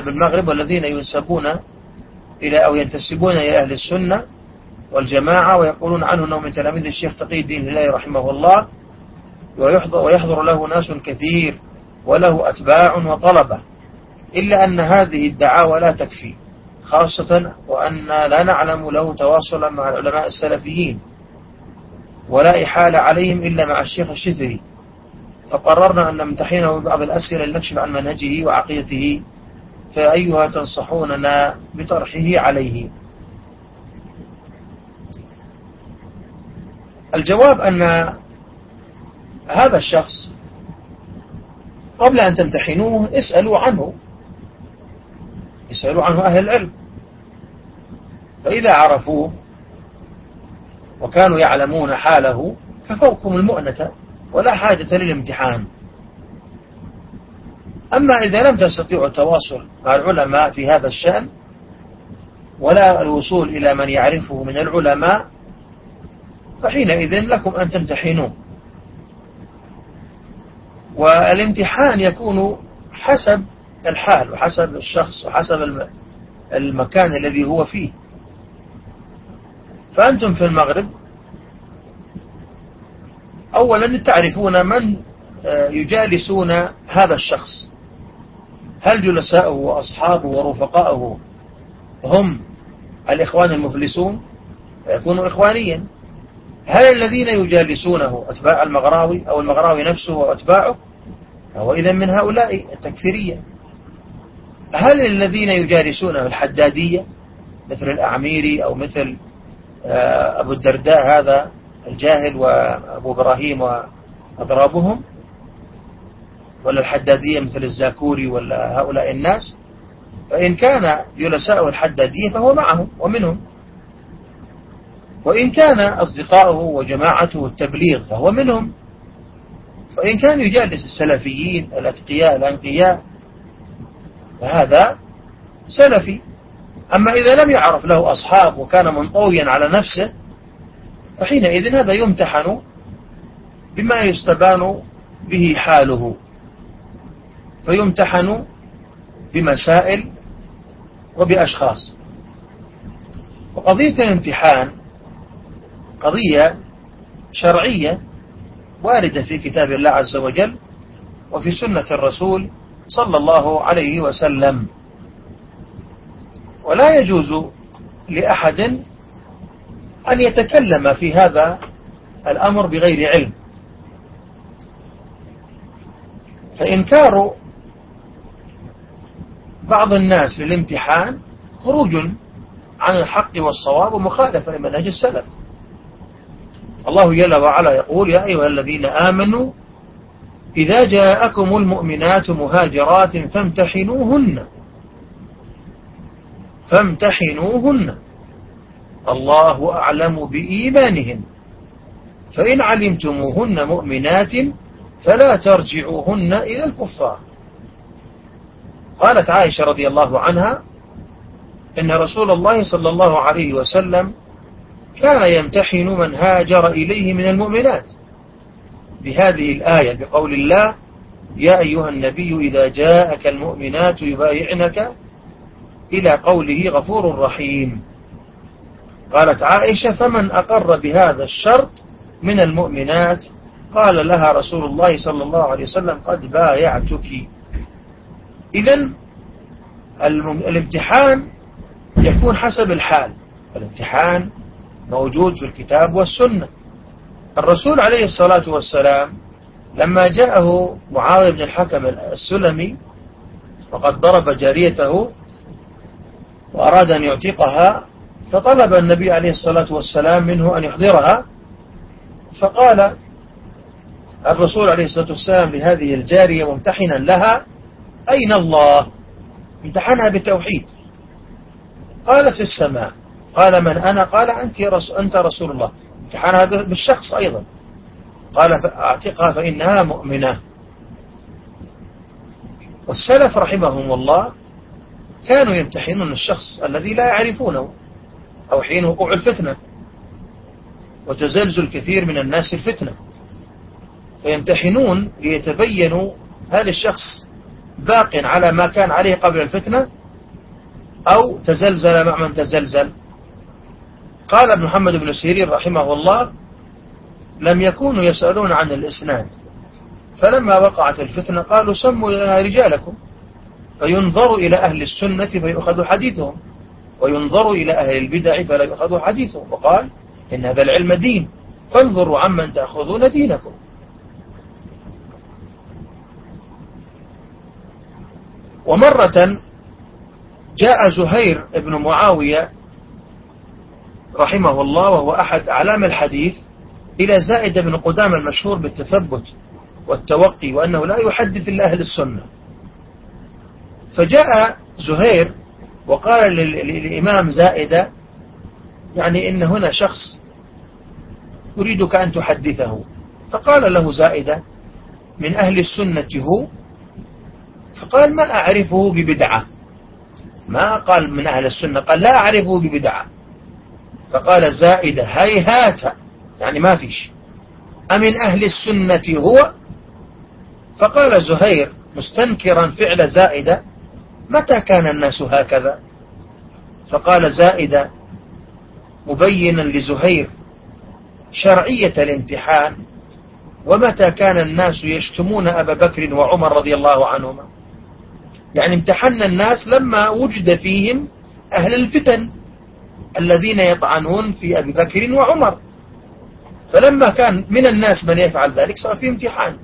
بالمغرب والذين ينسبون إلى أو ينتسبون إلى أهل السنة والجماعة ويقولون عنه أنه من تلاميذ الشيخ تقي الدين الله رحمه الله ويحضر, ويحضر له ناس كثير وله أتباع وطلبة إلا أن هذه الدعاوى لا تكفي خاصة وأن لا نعلم له تواصلا مع العلماء السلفيين ولا إحالة عليهم إلا مع الشيخ الشذري فقررنا أن نمتحنه ببعض الأسئلة لنكشف عن منهجه وعقيدته فأيها تنصحوننا بطرحه عليه. الجواب أن هذا الشخص قبل أن تمتحنوه اسألوا عنه. اسألوا عنه أهل العلم. فإذا عرفوه وكانوا يعلمون حاله كفوكم المؤنة ولا حاجة للامتحان. أما إذا لم تستطيعوا التواصل مع العلماء في هذا الشأن ولا الوصول إلى من يعرفه من العلماء فحينئذ لكم أن تمتحنوه. والامتحان يكون حسب الحال وحسب الشخص وحسب المكان الذي هو فيه. فأنتم في المغرب أولا تعرفون من آه، يجالسون هذا الشخص. هل جلساؤه وأصحابه ورفقاؤه هم الإخوان المفلسون؟ فيكون إخوانيا. هل الذين يجالسونه أتباع المغراوي أو المغراوي نفسه وأتباعه؟ هو إذا من هؤلاء التكفيرية. هل الذين يجالسونه الحدادية مثل الأعميري أو مثل آه، أبو الدرداء هذا الجاهل وأبو إبراهيم وأضرابهم؟ ولا الحدادية مثل الزاكوري ولا هؤلاء الناس فإن كان جلساء الحدادية فهو معهم ومنهم. وإن كان أصدقاؤه وجماعته التبليغ فهو منهم. وإن كان يجالس السلفيين الأتقياء الأنقياء فهذا سلفي. أما إذا لم يعرف له أصحاب وكان منطويا على نفسه فحينئذ هذا يمتحن بما يستبان به حاله. فيمتحن بمسائل وبأشخاص. وقضية الامتحان قضية شرعية واردة في كتاب الله عز وجل وفي سنة الرسول صلى الله عليه وسلم. ولا يجوز لأحد أن يتكلم في هذا الأمر بغير علم. فإنكار بعض الناس للامتحان خروج عن الحق والصواب ومخالفة لمنهج السلف. الله جل وعلا يقول يا أيها الذين آمنوا إذا جاءكم المؤمنات مهاجرات فامتحنوهن. فامتحنوهن. الله أعلم بإيمانهن فإن علمتموهن مؤمنات فلا ترجعوهن إلى الكفار. قالت عائشة رضي الله عنها إن رسول الله صلى الله عليه وسلم كان يمتحن من هاجر إليه من المؤمنات. بهذه الآية بقول الله يا أيها النبي إذا جاءك المؤمنات يبايعنك إلى قوله غفور رحيم. قالت عائشة فمن أقر بهذا الشرط من المؤمنات؟ قال لها رسول الله صلى الله عليه وسلم قد بايعتك. إذا الامتحان يكون حسب الحال. الامتحان موجود في الكتاب والسنة. الرسول عليه الصلاة والسلام لما جاءه معاوية بن الحكم السلمي وقد ضرب جاريته وأراد أن يعتقها فطلب النبي عليه الصلاة والسلام منه أن يحضرها فقال الرسول عليه الصلاة والسلام لهذه الجارية ممتحنا لها أين الله؟ امتحنها بالتوحيد. قالت في السماء. قال من أنا؟ قال أنت, رسول أنت رسول الله. امتحنها بالشخص أيضا. قال فأعتقها فإنها مؤمنة. والسلف رحمهم الله كانوا يمتحنون الشخص الذي لا يعرفونه أو حين وقوع الفتنة. وتزلزل كثير من الناس الفتنة. فيمتحنون ليتبينوا هل الشخص باق على ما كان عليه قبل الفتنة أو تزلزل مع من تزلزل. قال ابن محمد بن سيرين رحمه الله لم يكونوا يسألون عن الإسناد. فلما وقعت الفتنة قالوا سموا لنا رجالكم. فينظر إلى أهل السنة فيؤخذ حديثهم. وينظر إلى أهل البدع فلا يؤخذ حديثهم. وقال إن هذا العلم دين. فانظروا عمن تأخذون دينكم. ومرة جاء زهير بن معاوية رحمه الله وهو أحد أعلام الحديث إلى زائد بن قدام المشهور بالتثبت والتوقي وأنه لا يحدث إلا أهل السنة. فجاء زهير وقال للإمام زائدة يعني إن هنا شخص أريدك أن تحدثه. فقال له زائدة من أهل السنة هو؟ فقال ما أعرفه ببدعة. ما قال من أهل السنة قال لا أعرفه ببدعة. فقال زائدة هيهات يعني ما فيش. أمن أهل السنة هو؟ فقال زهير مستنكرا فعل زائدة متى كان الناس هكذا؟ فقال زائدة مبينا لزهير شرعية الامتحان ومتى كان الناس يشتمون أبا بكر وعمر رضي الله عنهما؟ يعني امتحنا الناس لما وجد فيهم أهل الفتن الذين يطعنون في أبي بكر وعمر. فلما كان من الناس من يفعل ذلك صار في امتحان.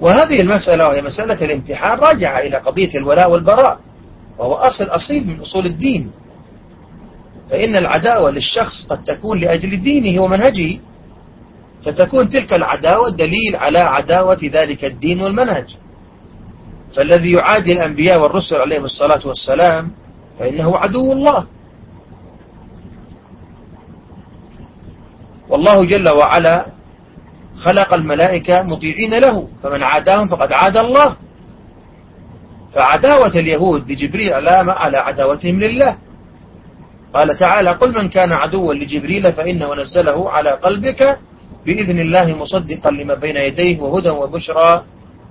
وهذه المسألة وهي مسألة الامتحان راجعة إلى قضية الولاء والبراء وهو أصل أصيل من أصول الدين. فإن العداوة للشخص قد تكون لأجل دينه ومنهجه فتكون تلك العداوة دليل على عداوة ذلك الدين والمنهج. فالذي يعادي الأنبياء والرسل عليهم الصلاة والسلام فإنه عدو الله. والله جل وعلا خلق الملائكة مطيعين له فمن عاداهم فقد عاد الله. فعداوة اليهود لجبريل علامة على عداوتهم لله. قال تعالى قل من كان عدوا لجبريل فإنه نزله على قلبك بإذن الله مصدقا لما بين يديه وهدى وبشرى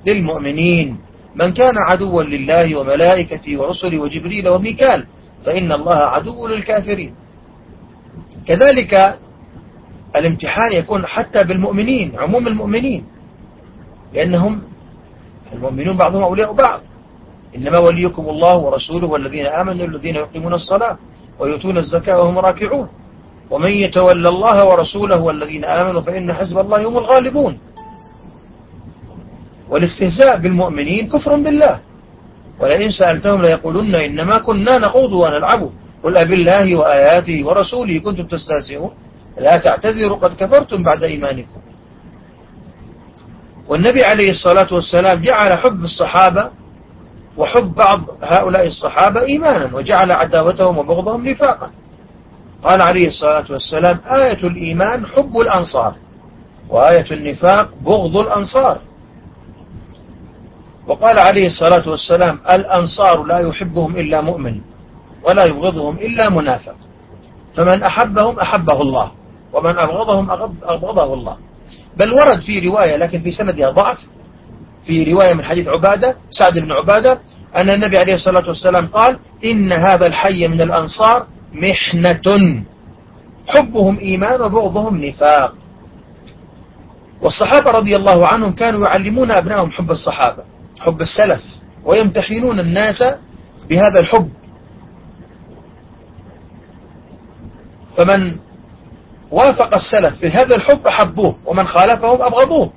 للمؤمنين. من كان عدوا لله وملائكته ورسله وجبريل وميكال فإن الله عدو للكافرين. كذلك الامتحان يكون حتى بالمؤمنين عموم المؤمنين. لأنهم المؤمنون بعضهم أولياء بعض. إنما وليكم الله ورسوله والذين آمنوا الذين يقيمون الصلاة ويؤتون الزكاة وهم راكعون. ومن يتولى الله ورسوله والذين آمنوا فإن حزب الله هم الغالبون. والاستهزاء بالمؤمنين كفر بالله. ولئن سألتهم ليقولن إنما كنا نخوض ونلعب قل أب الله وآياته ورسوله كنتم تستهزئون. لا تعتذروا قد كفرتم بعد إيمانكم. والنبي عليه الصلاة والسلام جعل حب الصحابة وحب بعض هؤلاء الصحابة إيمانا وجعل عداوتهم وبغضهم نفاقا. قال عليه الصلاة والسلام آية الإيمان حب الأنصار وآية النفاق بغض الأنصار. وقال عليه الصلاة والسلام الأنصار لا يحبهم إلا مؤمن ولا يبغضهم إلا منافق. فمن أحبهم أحبه الله ومن أبغضهم أبغضه الله. بل ورد في رواية لكن في سندها ضعف. في رواية من حديث عبادة سعد بن عبادة أن النبي عليه الصلاة والسلام قال إن هذا الحي من الأنصار محنة. حبهم إيمان وبغضهم نفاق. والصحابة رضي الله عنهم كانوا يعلمون أبنائهم حب الصحابة. حب السلف ويمتحنون الناس بهذا الحب. فمن وافق السلف في هذا الحب أحبوه ومن خالفهم أبغضوه.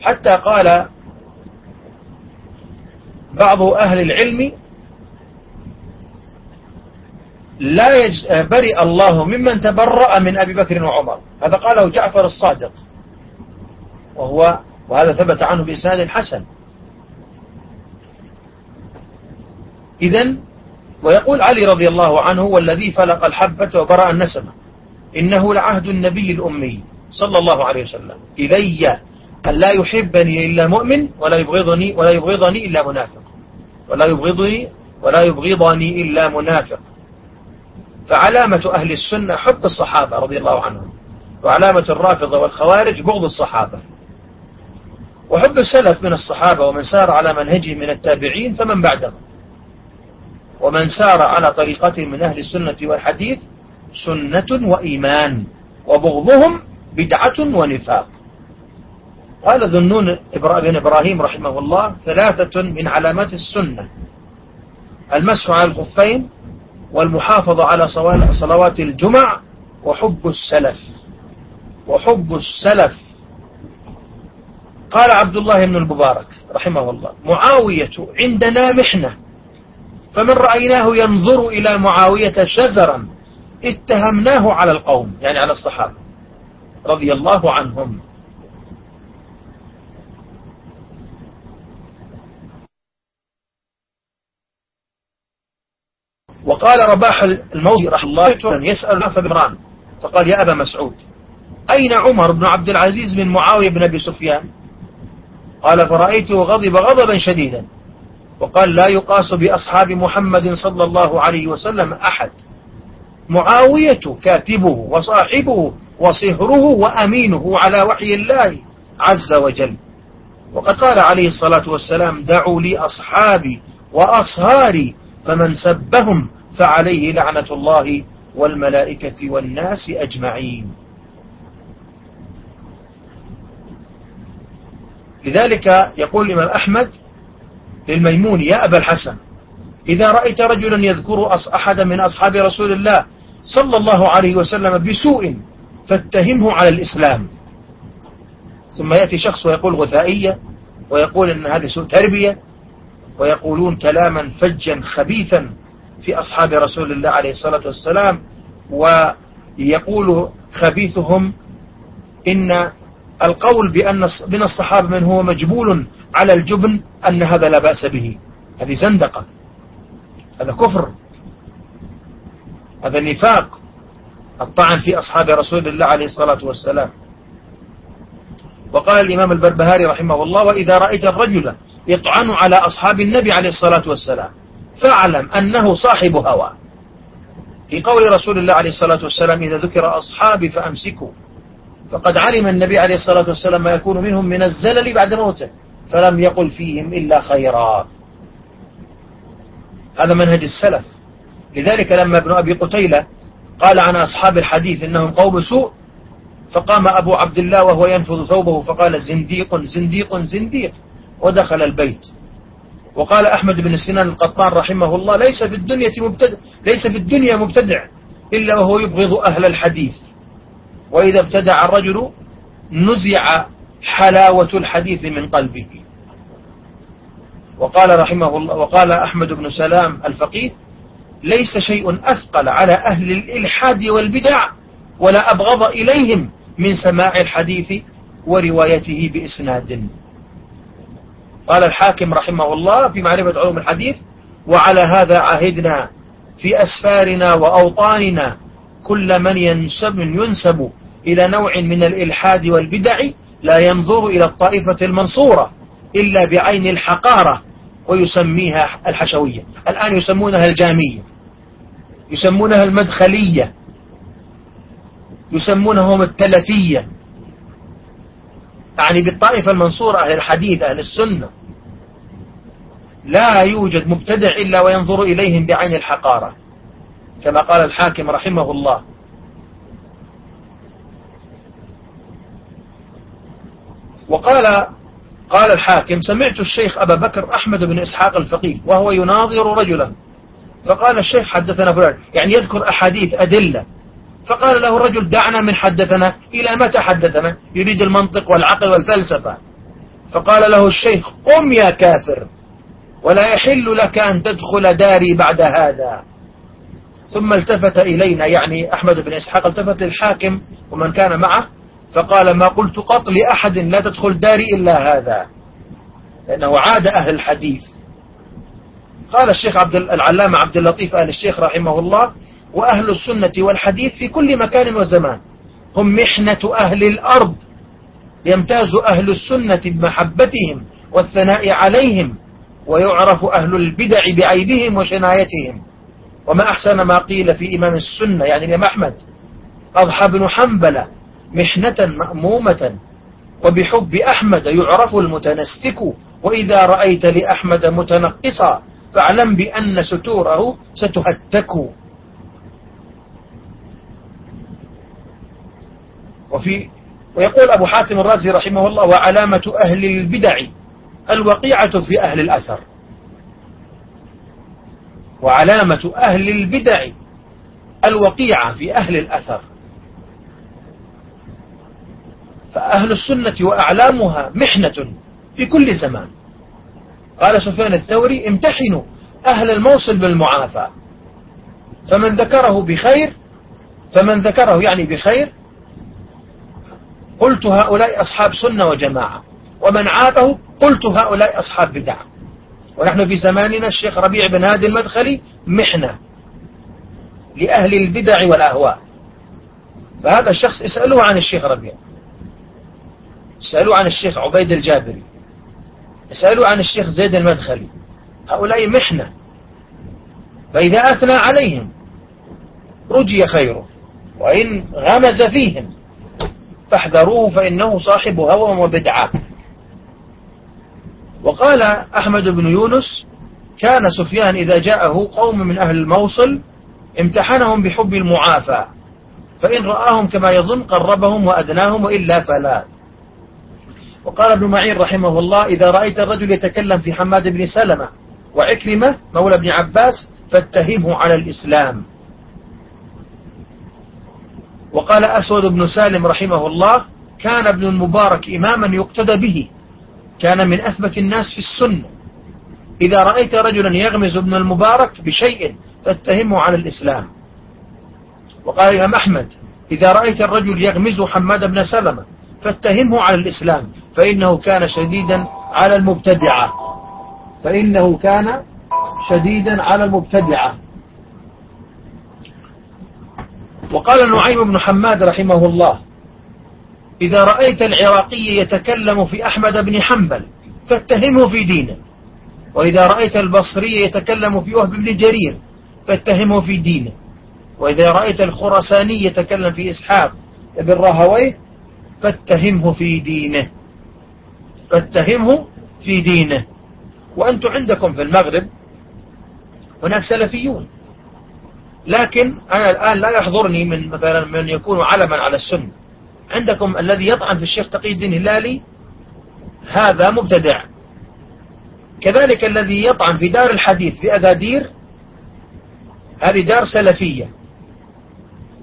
حتى قال بعض أهل العلم لا يج... برئ الله ممن تبرأ من أبي بكر وعمر. هذا قاله جعفر الصادق. وهو وهذا ثبت عنه بإسناد حسن. إذا ويقول علي رضي الله عنه والذي فلق الحبة وبرأ النسمة إنه لعهد النبي الأمي صلى الله عليه وسلم. إلي أن لا يحبني إلا مؤمن ولا يبغضني ولا يبغضني إلا منافق. ولا يبغضني ولا يبغضني إلا منافق. فعلامة أهل السنة حب الصحابة رضي الله عنهم وعلامة الرافضة والخوارج بغض الصحابة. وحب السلف من الصحابة ومن سار على منهجهم من التابعين فمن بعدهم. ومن سار على طريقتهم من أهل السنة والحديث سنة وإيمان وبغضهم بدعة ونفاق. قال ذنون بن إبراهيم رحمه الله ثلاثة من علامات السنة المسح على الخفين والمحافظة على صلوات الجمع وحب السلف. وحب السلف. قال عبد الله بن المبارك رحمه الله معاوية عندنا محنة. فمن رأيناه ينظر إلى معاوية شزرا اتهمناه على القوم يعني على الصحابة رضي الله عنهم. وقال رباح الموت رحمه الله يسأل عفا بمران فقال يا أبا مسعود أين عمر بن عبد العزيز من معاوية بن أبي سفيان؟ قال فرأيته غضب غضبا شديدا. وقال لا يقاس بأصحاب محمد صلى الله عليه وسلم أحد. معاوية كاتبه وصاحبه وصهره وأمينه على وحي الله عز وجل. وقد قال عليه الصلاة والسلام دعوا لي أصحابي وأصهاري فمن سبهم فعليه لعنة الله والملائكة والناس أجمعين. لذلك يقول الإمام أحمد للميمون يا أبا الحسن. إذا رأيت رجلا يذكر أحدا من أصحاب رسول الله صلى الله عليه وسلم بسوء فاتهمه على الإسلام. ثم يأتي شخص ويقول غثائية ويقول أن هذا سوء تربية ويقولون كلاما فجا خبيثا في أصحاب رسول الله عليه الصلاة والسلام ويقول خبيثهم إن القول بأن من الصحابة من هو مجبول على الجبن أن هذا لا بأس به. هذه زندقة. هذا كفر. هذا نفاق. الطعن في أصحاب رسول الله عليه الصلاة والسلام. وقال الإمام البربهاري رحمه الله وإذا رأيت الرجل يطعن على أصحاب النبي عليه الصلاة والسلام فاعلم أنه صاحب هوى. في قول رسول الله عليه الصلاة والسلام إذا ذكر أصحابي فأمسكوا. فقد علم النبي عليه الصلاة والسلام ما يكون منهم من الزلل بعد موته فلم يقل فيهم إلا خيرا. هذا منهج السلف. لذلك لما ابن أبي قتيلة قال عن أصحاب الحديث إنهم قوم سوء فقام أبو عبد الله وهو ينفض ثوبه فقال زنديق زنديق زنديق. ودخل البيت. وقال أحمد بن سنان القطان رحمه الله ليس في الدنيا مبتدع ليس في الدنيا مبتدع إلا وهو يبغض أهل الحديث. وإذا ابتدع الرجل نزع حلاوة الحديث من قلبه. وقال رحمه الله وقال أحمد بن سلام الفقيه ليس شيء أثقل على أهل الإلحاد والبدع ولا أبغض إليهم من سماع الحديث وروايته بإسناد. قال الحاكم رحمه الله في معرفة علوم الحديث وعلى هذا عهدنا في أسفارنا وأوطاننا كل من ينسب, ينسب إلى نوع من الإلحاد والبدع لا ينظر إلى الطائفة المنصورة إلا بعين الحقارة ويسميها الحشوية. الآن يسمونها الجامية يسمونها المدخلية يسمونهم التلفية. يعني بالطائفة المنصورة أهل الحديث أهل السنة لا يوجد مبتدع إلا وينظر إليهم بعين الحقارة. كما قال الحاكم رحمه الله وقال قال الحاكم سمعت الشيخ أبا بكر أحمد بن إسحاق الفقيه وهو يناظر رجلا فقال الشيخ حدثنا فلان يعني يذكر أحاديث أدلة فقال له الرجل دعنا من حدثنا إلى متى حدثنا يريد المنطق والعقل والفلسفة فقال له الشيخ قم يا كافر ولا يحل لك أن تدخل داري بعد هذا ثم التفت إلينا يعني أحمد بن إسحاق التفت للحاكم ومن كان معه فقال ما قلت قط لأحد لا تدخل داري إلا هذا. لأنه عاد أهل الحديث. قال الشيخ عبد العلامة عبد اللطيف أهل الشيخ رحمه الله وأهل السنة والحديث في كل مكان وزمان. هم محنة أهل الأرض. يمتاز أهل السنة بمحبتهم والثناء عليهم ويعرف أهل البدع بعيبهم وشنايتهم. وما أحسن ما قيل في إمام السنة يعني الإمام أحمد أضحى بن حنبلة محنة مأمومة. وبحب أحمد يعرف المتنسك وإذا رأيت لأحمد متنقصا فاعلم بأن ستوره ستهتك. وفي ويقول أبو حاتم الرازي رحمه الله وعلامة أهل البدع الوقيعة في أهل الأثر. وعلامة أهل البدع الوقيعة في أهل الأثر. فأهل السنة وأعلامها محنة في كل زمان. قال سفيان الثوري امتحنوا أهل الموصل بالمعافى. فمن ذكره بخير فمن ذكره يعني بخير قلت هؤلاء أصحاب سنة وجماعة. ومن عابه قلت هؤلاء أصحاب بدع ونحن في زماننا الشيخ ربيع بن هادي المدخلي محنة لأهل البدع والأهواء. فهذا الشخص اسألوه عن الشيخ ربيع. اسألوه عن الشيخ عبيد الجابري اسألوا عن الشيخ زيد المدخلي هؤلاء محنة فإذا أثنى عليهم رجي خيره وإن غمز فيهم فاحذروه فإنه صاحب هوى وبدعة. وقال أحمد بن يونس كان سفيان إذا جاءه قوم من أهل الموصل امتحنهم بحب المعافى فإن رآهم كما يظن قربهم وأدناهم وإلا فلا. وقال ابن معين رحمه الله إذا رأيت الرجل يتكلم في حماد بن سلمة وعكرمة مولى ابن عباس فاتهمه على الإسلام. وقال أسود بن سالم رحمه الله كان ابن المبارك إماما يقتدى به كان من أثبت الناس في السنة. إذا رأيت رجلا يغمز ابن المبارك بشيء فاتهمه على الإسلام. وقال الإمام أحمد إذا رأيت الرجل يغمز حماد بن سلمة فاتهمه على الإسلام فإنه كان شديدا على المبتدعة. فإنه كان شديدا على المبتدعة. وقال نعيم بن حماد رحمه الله إذا رأيت العراقي يتكلم في أحمد بن حنبل فاتهمه في دينه. وإذا رأيت البصري يتكلم في وهب بن جرير فاتهمه في دينه. وإذا رأيت الخرساني يتكلم في إسحاق بن راهويه فاتهمه في دينه. فاتهمه في دينه. وأنتم عندكم في المغرب هناك سلفيون. لكن أنا الآن لا يحضرني من مثلا من يكون علما على السنة. عندكم الذي يطعن في الشيخ تقي الدين الهلالي؟ هذا مبتدع. كذلك الذي يطعن في دار الحديث في أكادير هذه دار سلفية.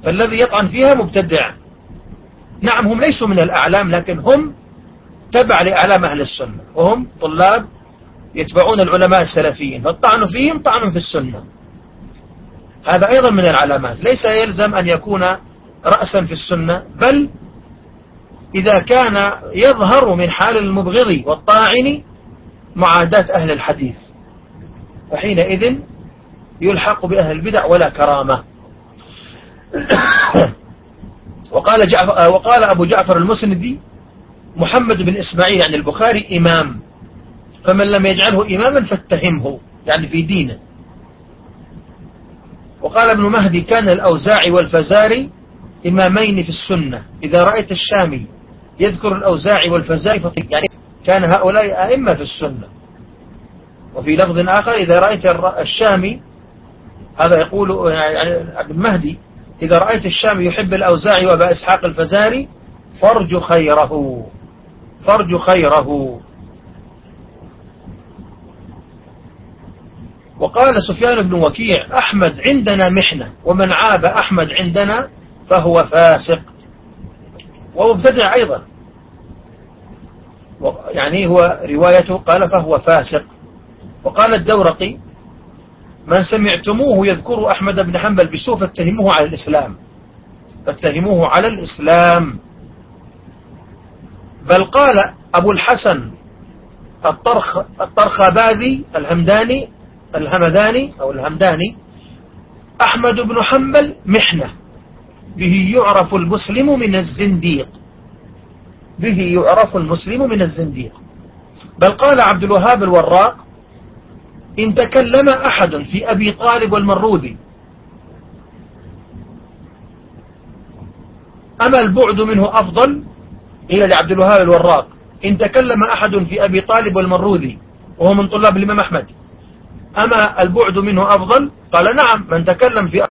فالذي يطعن فيها مبتدع. نعم هم ليسوا من الأعلام لكن هم تبع لأعلام أهل السنة وهم طلاب يتبعون العلماء السلفيين فالطعن فيهم طعن في السنة. هذا أيضا من العلامات ليس يلزم أن يكون رأسا في السنة بل إذا كان يظهر من حال المبغض والطاعن معاداة أهل الحديث فحينئذ يلحق بأهل البدع ولا كرامة. وقال, جعفر وقال أبو جعفر المسندي محمد بن إسماعيل يعني البخاري إمام. فمن لم يجعله إماما فاتهمه يعني في دينه. وقال ابن مهدي كان الأوزاعي والفزاري إمامين في السنة. إذا رأيت الشامي يذكر الأوزاعي والفزاري يعني كان هؤلاء أئمة في السنة. وفي لفظ آخر إذا رأيت الشامي هذا يقول يعني ابن مهدي إذا رأيت الشامي يحب الأوزاعي وأبا إسحاق الفزاري فرج خيره. فرج خيره. وقال سفيان بن وكيع أحمد عندنا محنة ومن عاب أحمد عندنا فهو فاسق. ومبتدع أيضا. يعني هو روايته قال فهو فاسق. وقال الدورقي من سمعتموه يذكر أحمد بن حنبل بسوء فاتهموه على الإسلام. فاتهموه على الإسلام. بل قال أبو الحسن الطرخ الطرخباذي الهمداني الهمداني أو الهمداني أحمد بن حنبل محنة. به يعرف المسلم من الزنديق. به يعرف المسلم من الزنديق. بل قال عبد الوهاب الوراق إن تكلم أحد في أبي طالب والمروذي. أما البعد منه أفضل قيل لعبد الوهاب الوراق. إن تكلم أحد في أبي طالب والمروذي وهو من طلاب الإمام أحمد. أما البعد منه أفضل قال نعم من تكلم في